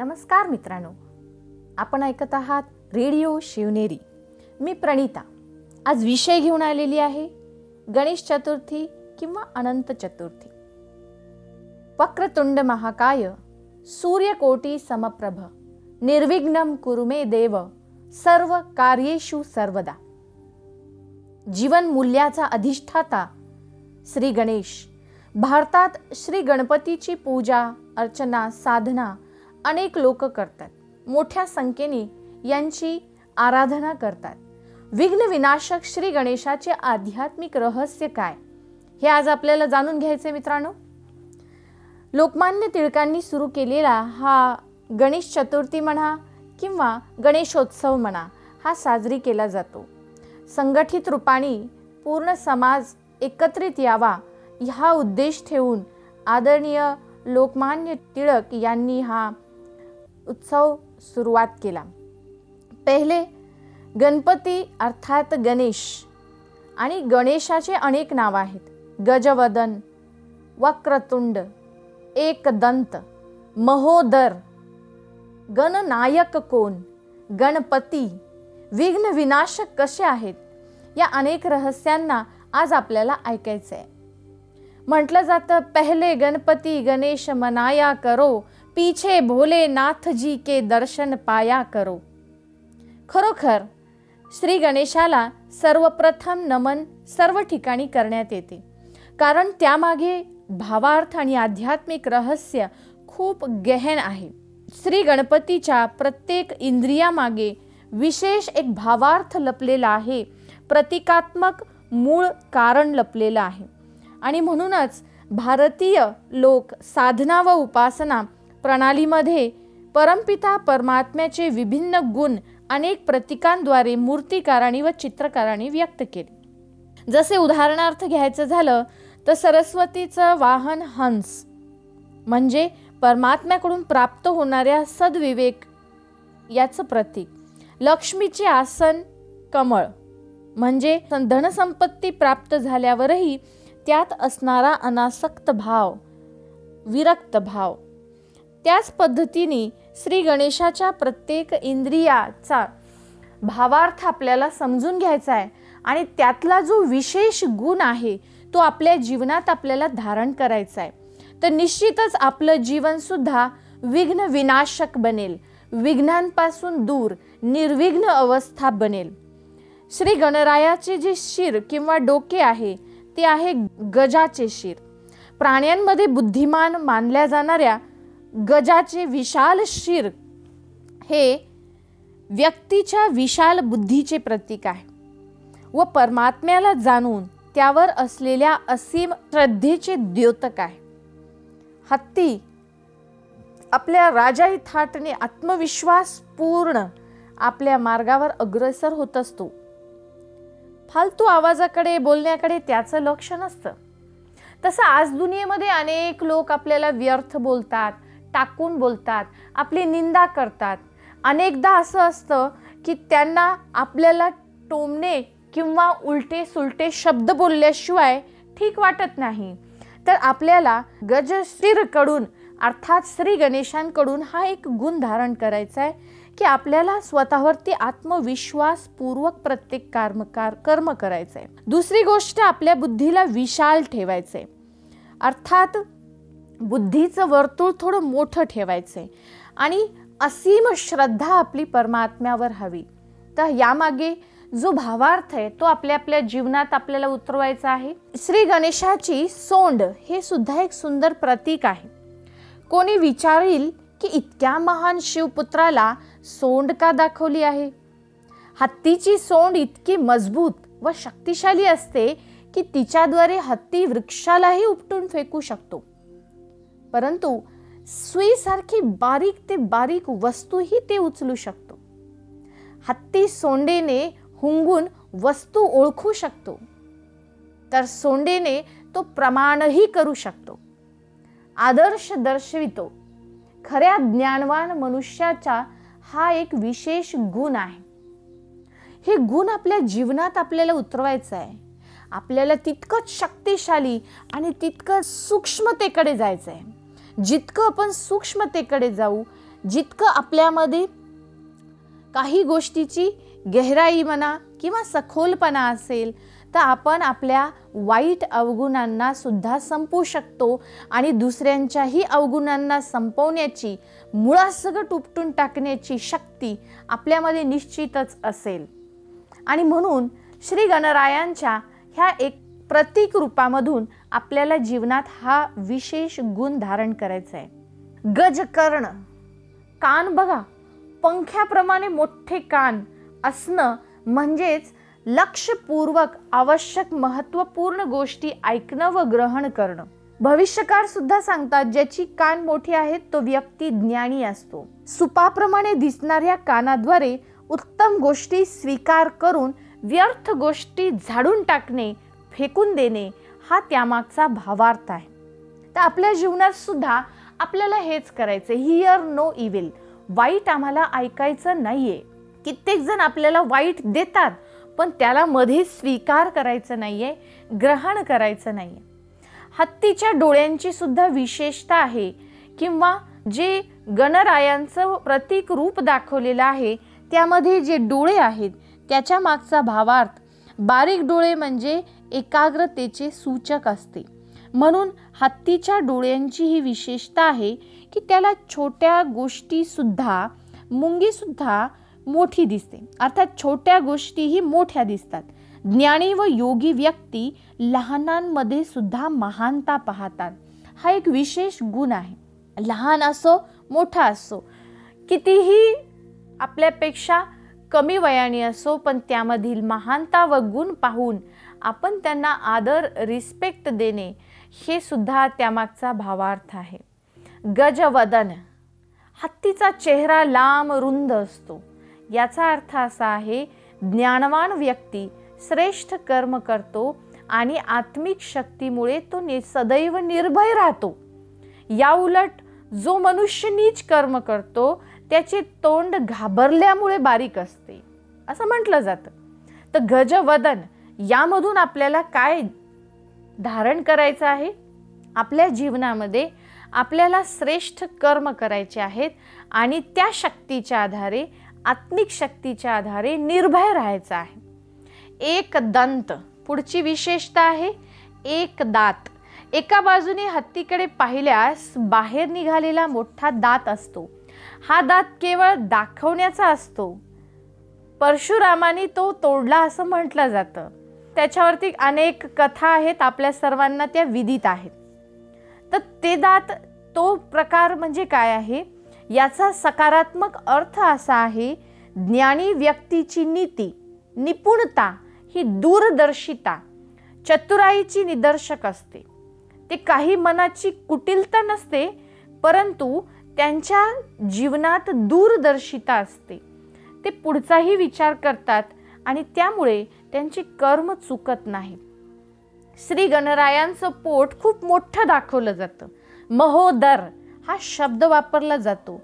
नमस्कार मित्रांनो. आपण ऐकत आहात रेडिओ शिवनेरी. मी प्रणिता. आज विषय घेऊन आलेली आहे गणेश चतुर्थी किंवा अनंत चतुर्थी. वक्रतुंड महाकाय सूर्यकोटी समप्रभ निर्विघ्न कुरुमे देव सर्व कार्येषु सर्वदा. जीवन मूल्याचा अधिष्ठाता श्री गणेश. भारतात श्री गणपतीची पूजा अर्चना साधना अनेक लोक करतात. मोठ्या संख्येने यांची आराधना करतात. विघ्न विनाशक श्री गणेशाचे आध्यात्मिक रहस्य काय? हे आज आपल्याला जाणून घ्यायचे मित्रांनो. लोकमान्य टिळकांनी सुरू केलेला हा गणेश चतुर्थी म्हणा किंवा गणेशोत्सव म्हणा हा साजरी केला जातो. संघटित रूपाने पूर्ण समाज एकत्रित यावा हा उद्देश ठेवून आदरणीय लोकमान्य टिळक यांनी हा उत्सव सुरुवात केला. पहिले गणपती अर्थात गणेश आणि गणेशाचे अनेक नाव आहेत. गजवदन वक्रतुंड एकदंत महोदर गणनायक कोण गणपती विघ्न विनाशक कसे आहेत? या अनेक रहस्यांना आज आपल्याला ऐकायचं आहे म्हटलं जातं पहिले गणपती गणेश मनाया करो पीछे भोलेनाथ जी के दर्शन पाया करो। खरोखर श्री गणेशाला सर्वप्रथम नमन सर्व ठिकाणी करण्यात येते कारण त्यामागे भावार्थ आणि आध्यात्मिक रहस्य खूप गहन आहे. श्री गणपतीच्या प्रत्येक इंद्रियामागे विशेष एक भावार्थ लपलेला आहे प्रतिकात्मक मूळ कारण लपलेलं आहे. आणि म्हणूनच भारतीय लोक साधना व उपासना प्रणालीमध्ये परमपिता परमात्म्याचे विभिन्न गुण अनेक प्रतीकांद्वारे मूर्तिकारांनी व चित्रकारांनी व्यक्त केले. जसे उदाहरणार्थ घ्यायचं झालं तर सरस्वतीचं वाहन हंस म्हणजे परमात्म्याकडून प्राप्त होणाऱ्या सद्विवेक याचं प्रतीक. लक्ष्मीचे आसन कमळ म्हणजे धनसंपत्ती प्राप्त झाल्यावरही त्यात असणारा अनासक्त भाव विरक्त भाव त्याच पद्धतीने श्री गणेशाच्या प्रत्येक इंद्रियाचा भावार्थ आपल्याला समजून घ्यायचा आहे आणि त्यातला जो विशेष गुण आहे तो आपल्या जीवनात आपल्याला धारण करायचा आहे. तर निश्चितच आपलं जीवनसुद्धा विघ्न विनाशक बनेल. विघ्नांपासून दूर निर्विघ्न अवस्था बनेल. श्री गणरायाचे जे शिर किंवा डोके आहे ते आहे गजाचे शिर. प्राण्यांमध्ये बुद्धिमान मानल्या जाणाऱ्या गजाचे विशाल शिर हे व्यक्तीच्या विशाल बुद्धीचे प्रतीक आहे. व परमात्म्याला जाणून त्यावर असलेल्या असीम श्रद्धेचे द्योतक आहे. हत्ती आपल्या राजाही थाटने आत्मविश्वास पूर्ण आपल्या मार्गावर अग्रसर होत असतो. फालतू आवाजाकडे बोलण्याकडे त्याचं लक्ष नसतं. तसं आज दुनियेमध्ये अनेक लोक आपल्याला व्यर्थ बोलतात टाकून बोलतात आपली निंदा करतात. अनेकदा असं असतं की त्यांना आपल्याला टोमणे किंवा उलटे सुलटे शब्द बोलल्याशिवाय ठीक वाटत नाही. तर आपल्याला गजश्रीरकडून अर्थात श्री गणेशांकडून हा एक गुण धारण करायचा आहे की आपल्याला स्वतःवरती आत्मविश्वासपूर्वक प्रत्येक कर्मकार कर्म करायचं आहे. दुसरी गोष्ट आपल्या बुद्धीला विशाल ठेवायचं आहे. अर्थात बुद्धीचं वर्तुळ थोडं मोठं ठेवायचं आहे आणि असीम श्रद्धा आपली परमात्म्यावर हवी. तर यामागे जो भावार्थ आहे तो आपल्या आपल्या जीवनात आपल्याला उतरवायचा आहे. श्री गणेशाची सोंड हे सुद्धा एक सुंदर प्रतीक आहे. कोणी विचारील की इतक्या महान शिवपुत्राला सोंड का दाखवली आहे? हत्तीची सोंड इतकी मजबूत व शक्तिशाली असते की तिच्याद्वारे हत्ती वृक्षालाही उपटून फेकू शकतो. परंतु सुईसारखी बारीक ते बारीक वस्तूही ते उचलू शकतो. हत्ती सोंडेने हुंगून वस्तू ओळखू शकतो. तर सोंडेने तो प्रमाणही करू शकतो. आदर्श दर्शवितो. खऱ्या ज्ञानवान मनुष्याचा हा एक विशेष गुण आहे. हे गुण आपल्या जीवनात आपल्याला उतरवायचं आहे. आपल्याला तितकंच शक्तिशाली आणि तितकं सूक्ष्मतेकडे जायचं आहे. जितकं आपण सूक्ष्मतेकडे जाऊ जितकं आपल्यामध्ये काही गोष्टीची गहराई म्हणा किंवा सखोलपणा असेल तर आपण आपल्या वाईट अवगुणांना सुद्धा संपवू शकतो आणि दुसऱ्यांच्याही अवगुणांना संपवण्याची मुळासगं टुपटून टाकण्याची शक्ती आपल्यामध्ये निश्चितच असेल. आणि म्हणून श्री गणरायांच्या ह्या एक प्रतीक रूपामधून आपल्याला जीवनात हा विशेष गुण धारण करायचा आहे. गजकर्ण कान बघा. पंख्याप्रमाणे मोठे कान असणं म्हणजेच लक्षपूर्वक आवश्यक महत्त्वपूर्ण गोष्टी ऐकणं व ग्रहण करणं. भविष्यकार सुद्धा सांगतात ज्याची कान मोठी आहेत तो व्यक्ती ज्ञानी असतो. सुपाप्रमाणे दिसणाऱ्या कानाद्वारे उत्तम गोष्टी स्वीकार करून व्यर्थ गोष्टी झाडून टाकणे फेकून देणे हा त्यामागचा भावार्थ आहे. तर आपल्या जीवनात सुद्धा आपल्याला हेच करायचं हिअर नो इविल वाईट आम्हाला ऐकायचं नाहीये. कित्येक जण आपल्याला वाईट देतात पण त्याला मध्ये स्वीकार करायचं नाहीये ग्रहण करायचं नाहीये. हत्तीच्या डोळ्यांची सुद्धा विशेषता आहे किंवा जे गणरायांचं प्रतीक रूप दाखवलेलं आहे त्यामध्ये जे डोळे आहेत त्याच्या मागचा भावार्थ. बारीक डोळे म्हणजे एकाग्रतेचे सूचक असते. म्हणून हत्तीच्या डोळ्यांची ही विशेषता आहे की त्याला छोट्या गोष्टीसुद्धा मुंगीसुद्धा मोठी दिसते. अर्थात छोट्या गोष्टीही मोठ्या दिसतात. ज्ञानी व योगी व्यक्ती लहानांमध्ये सुद्धा महानता पाहतात. हा एक विशेष गुण आहे. लहान असो मोठा असो कितीही आपल्यापेक्षा कमी वयाने असो पण त्यामधील महानता व गुण पाहून आपण त्यांना आदर रिस्पेक्ट देणे हे सुद्धा त्यामागचा भावार्थ आहे. गजवदन हत्तीचा चेहरा लांब रुंद असतो. याचा अर्थ असा आहे ज्ञानवान व्यक्ती श्रेष्ठ कर्म करतो आणि आत्मिक शक्तीमुळे तो नि सदैव निर्भय राहतो. या उलट जो मनुष्य नीच कर्म करतो त्याचे तोंड घाबरल्यामुळे बारीक असते. असं म्हटलं जातं. तर गजवदन यामधून आपल्याला काय धारण करायचं आहे? आपल्या जीवनामध्ये आपल्याला श्रेष्ठ कर्म करायचे आहेत आणि त्या शक्तीच्या आधारे आत्मिक शक्तीच्या आधारे निर्भय राहायचं आहे. एक दंत पुढची विशेषता आहे एक दात. एका बाजूने हत्तीकडे पाहिल्यास बाहेर निघालेला मोठा दात असतो. हा दात केवळ दाखवण्याचा असतो. परशुरामाने तो तोडला असं म्हटलं जातं. त्याच्यावरती अनेक कथा आहेत आपल्या सर्वांना त्या विदित आहेत. तर ते दात तो प्रकार म्हणजे काय आहे? याचा सकारात्मक अर्थ असा आहे ज्ञानी व्यक्तीची नीती निपुणता ही दूरदर्शिता चतुराईची निदर्शक असते. ते काही मनाची कुटिलता नसते परंतु त्यांच्या जीवनात दूरदर्शिता असते. ते पुढचाही विचार करतात आणि त्यामुळे त्यांची कर्म चुकत नाही. श्री गणरायांचं पोट खूप मोठं दाखवलं जातं. महोदर हा शब्द वापरला जातो.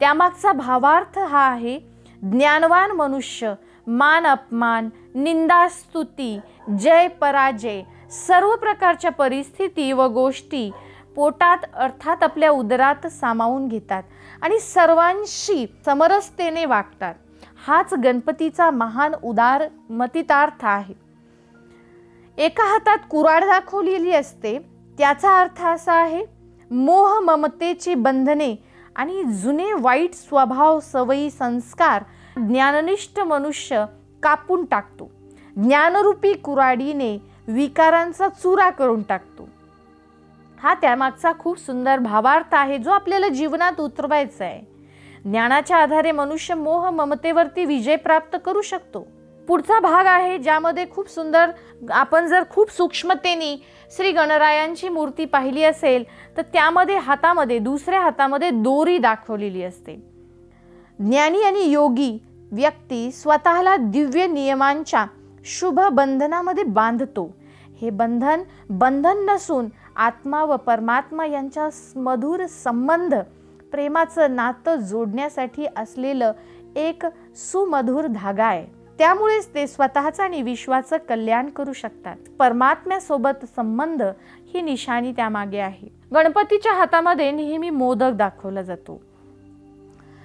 त्यामागचा भावार्थ हा आहे ज्ञानवान मनुष्य मान अपमान निंदा स्तुती जय पराजय सर्व प्रकारच्या परिस्थिती व गोष्टी पोटात अर्थात आपल्या उदरात सामावून घेतात आणि सर्वांशी समरसतेने वागतात. हाच गणपतीचा महान उदार मतितार्थ आहे. एका हातात कुराड दाखवलेली असते त्याचा अर्थ असा आहे मोह ममतेची बंधने आणि जुने वाईट स्वभाव सवयी संस्कार ज्ञाननिष्ठ मनुष्य कापून टाकतो. ज्ञानरूपी कुराडीने विकारांचा चुरा करून टाकतो. हा त्यामागचा खूप सुंदर भावार्थ आहे जो आपल्याला जीवनात उतरवायचा आहे. ज्ञानाच्या आधारे मनुष्य मोह ममतेवरती विजय प्राप्त करू शकतो. पुढचा भाग आहे ज्यामध्ये खूप सुंदर आपण जर खूप सूक्ष्मतेने श्री गणरायांची मूर्ती पाहिली असेल तर त्यामध्ये हातामध्ये दुसऱ्या हातामध्ये दोरी दाखवलेली असते. ज्ञानी आणि योगी व्यक्ती स्वतःला दिव्य नियमांच्या शुभ बंधनामध्ये बांधतो. हे बंधन बंधन नसून आत्मा व परमात्मा यांच्या मधुर संबंध प्रेमाचं नातं जोडण्यासाठी असलेलं एक सुमधुर धागा आहे. त्यामुळेच ते स्वतःचं आणि विश्वाचं कल्याण करू शकतात. परमात्म्यासोबत संबंध ही निशाणी त्यामागे आहे. गणपतीच्या हातामध्ये नेहमी मोदक दाखवला जातो.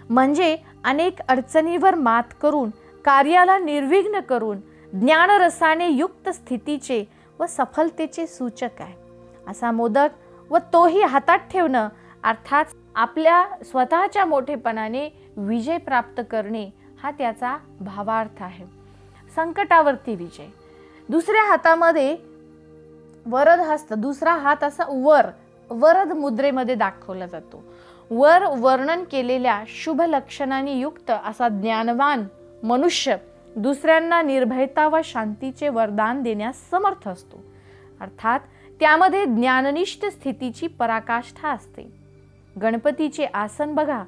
म्हणजे अनेक अडचणीवर मात करून कार्याला निर्विघ्न करून ज्ञानरसाने युक्त स्थितीचे व सफलतेचे सूचक आहे. असा मोदक व तोही हातात ठेवणं अर्थात आपल्या स्वतःच्या मोठेपणाने विजय प्राप्त करणे हा त्याचा भावार्थ आहे. संकटावरती विजय. दुसऱ्या हातामध्ये वरद हस्त दुसरा हात असा वर वरद मुद्रेमध्ये दाखवला जातो. वर वर्णन केलेल्या शुभ लक्षणांनी युक्त असा ज्ञानवान मनुष्य दुसऱ्यांना निर्भयता व शांतीचे वरदान देण्यास समर्थ असतो. अर्थात त्यामध्ये ज्ञाननिष्ठ स्थितीची पराकाष्ठा असते. गणपतीचे आसन बघा.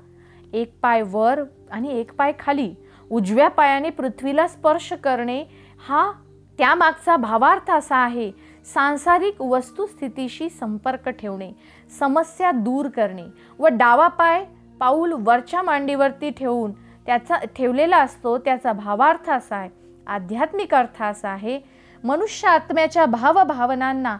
एक पाय वर आणि एक पाय खाली. उजव्या पायाने पृथ्वीला स्पर्श करणे हा त्यामागचा भावार्थ असा आहे. सांसारिक वस्तुस्थितीशी संपर्क ठेवणे समस्या दूर करणे व डावा पाय पाऊल वरच्या मांडीवरती ठेवून त्याचा ठेवलेला असतो त्याचा भावार्थ असा आहे. आध्यात्मिक अर्थ असा आहे. मनुष्य आत्म्याच्या भावभावनांना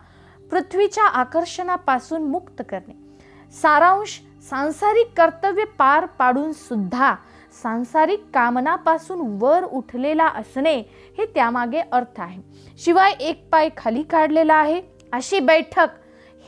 पृथ्वीच्या आकर्षणापासून मुक्त करणे. सारांश सांसारिक कर्तव्य पार पाडून सुद्धा सांसारिक कामनापासून वर उठलेला असणे हे त्यामागे अर्थ आहे. शिवाय एक पाय खाली काढलेला आहे. अशी बैठक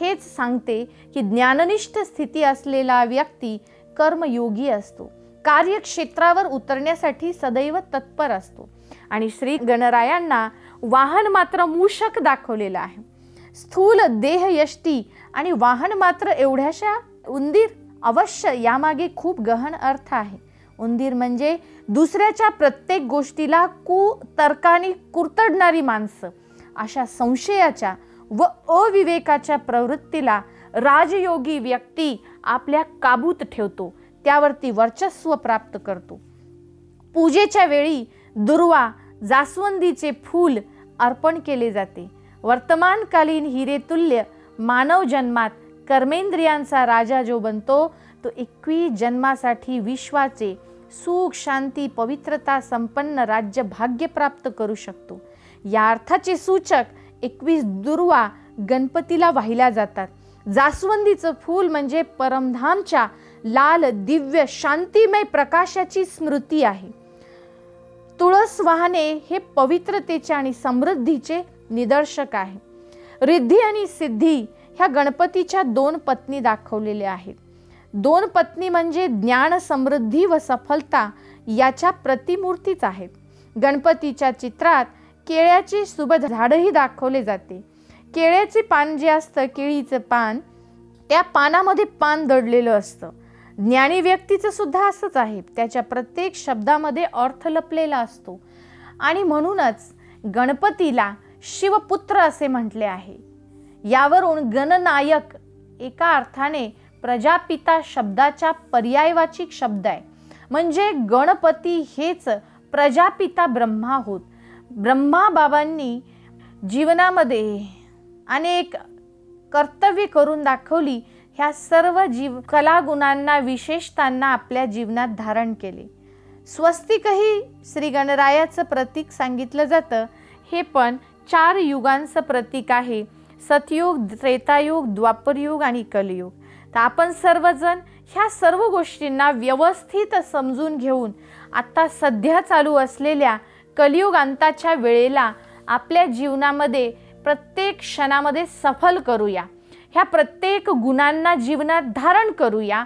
हेच सांगते की ज्ञाननिष्ठ स्थिती असलेला व्यक्ती कर्मयोगी असतो. कार्यक्षेत्रावर उतरण्यासाठी सदैव तत्पर असतो. आणि श्री गणरायांना वाहन मात्र मूषक दाखवलेलं आहे. स्थूल देह यष्टी आणि वाहन मात्र एवढ्याशा उंदीर अवश्य यामागे खूप गहन अर्थ आहे. उंदीर म्हणजे दुसऱ्याच्या प्रत्येक गोष्टीला कुतर्काने कुरतडणारी माणसं. अशा संशयाच्या व अविवेकाच्या प्रवृत्तीला राजयोगी व्यक्ती आपल्या काबूत ठेवतो त्यावरती वर्चस्व प्राप्त करतो. पूजेच्या वेळी दुर्वा जास्वंदीचे फूल अर्पण केले जाते. वर्तमानकालीन हिरेतुल्य मानव जन्मात कर्मेंद्रियांचा राजा जो बनतो तो एकवीस जन्मासाठी विश्वाचे सुख शांती पवित्रता संपन्न राज्य भाग्य प्राप्त करू शकतो. या अर्थाचे सूचक एकवीस दुर्वा गणपतीला वाहिल्या जातात. जास्वंदीचं फूल म्हणजे परमधामच्या लाल दिव्य शांतिमय प्रकाशाची स्मृती आहे. तुळस वाहने हे पवित्रतेचे आणि समृद्धीचे निदर्शक आहे. रिद्धी आणि सिद्धी ह्या गणपतीच्या दोन पत्नी दाखवलेल्या आहेत. दोन पत्नी म्हणजे ज्ञान समृद्धी व सफलता याच्या प्रतिमूर्तीच आहेत. गणपतीच्या चित्रात केळ्याची शुभ झाडही दाखवले जाते. केळ्याचे पान जे असतं केळीचं पान त्या पानामध्ये पान दडलेलं असतं. ज्ञानी व्यक्तीचं सुद्धा असंच आहे. त्याच्या प्रत्येक शब्दामध्ये अर्थ लपलेला असतो. आणि म्हणूनच गणपतीला शिवपुत्र असे म्हटले आहे. यावरून गणनायक एका अर्थाने प्रजापिता शब्दाच्या पर्यायवाचिक शब्द आहे. म्हणजे गणपती हेच प्रजापिता ब्रह्मा होत. ब्रह्मा बाबांनी जीवनामध्ये अनेक कर्तव्य करून दाखवली. ह्या सर्व जीव कलागुणांना विशेषतांना आपल्या जीवनात धारण केले. स्वस्तिकही श्री गणरायाचं प्रतीक सांगितलं जातं. हे पण चार युगांचं प्रतीक आहे. सतयुग त्रेतायुग द्वापरयुग आणि कलयुग. तर आपण सर्वजण ह्या सर्व गोष्टींना व्यवस्थित समजून घेऊन आत्ता सध्या चालू असलेल्या कलियुग अंताच्या वेळेला आपल्या जीवनामध्ये प्रत्येक क्षणामध्ये सफल करूया. ह्या प्रत्येक गुणांना जीवनात धारण करूया.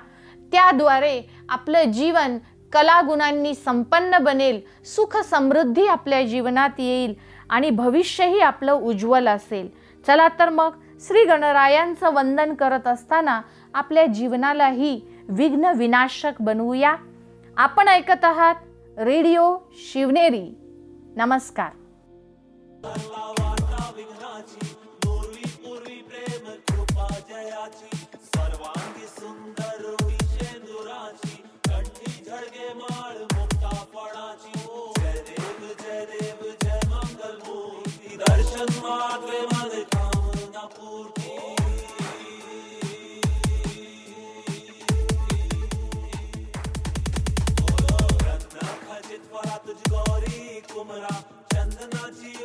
त्याद्वारे आपलं जीवन कलागुणांनी संपन्न बनेल सुख समृद्धी आपल्या जीवनात येईल आणि भविष्यही आपलं उज्ज्वल असेल. चला तर मग श्री गणरायांचं वंदन करत असताना आपल्या जीवनालाही विघ्न विनाशक बनवूया. आपण ऐकत आहात रेडिओ शिवनेरी. नमस्कार. Party